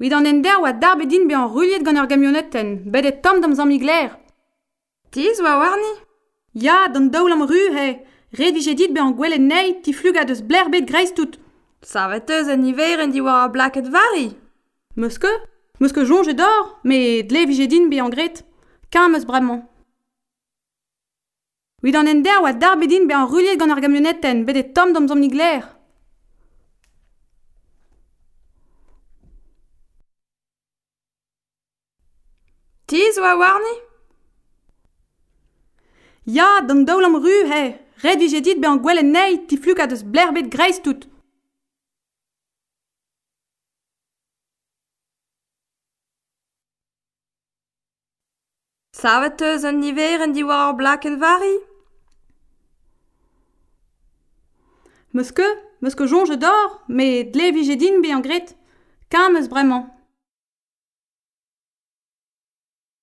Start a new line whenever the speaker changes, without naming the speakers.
Oui, an en der oa dar bedin be an ruliet gant ur gamionetten, bet et tom dam zamm igler.
Tiz oa warni
Ya, d'an daoul am ru, he. Red vije dit be an gwelet nei, ti flug a deus bler bet greiz tout.
Sarveteuz an iver en di war a blaket vari.
Meus ke Meus ke jonge d'or, me dle vije din be an gret. Kam eus bremañ. Oui, an en der oa dar bedin be an ruliet gant ur gamionetten, bet et tom dam zamm. Ti
zo a warni?
Ya, d'an daol am ru, he. Red vije dit be an gwell nei, ti fluk a deus blerbet greiz tout
Savet eus an niveren di war ar blaken vari?
Meus ke, meus ke jonge d'or, me dle vije din be an gret, kam eus bremañ.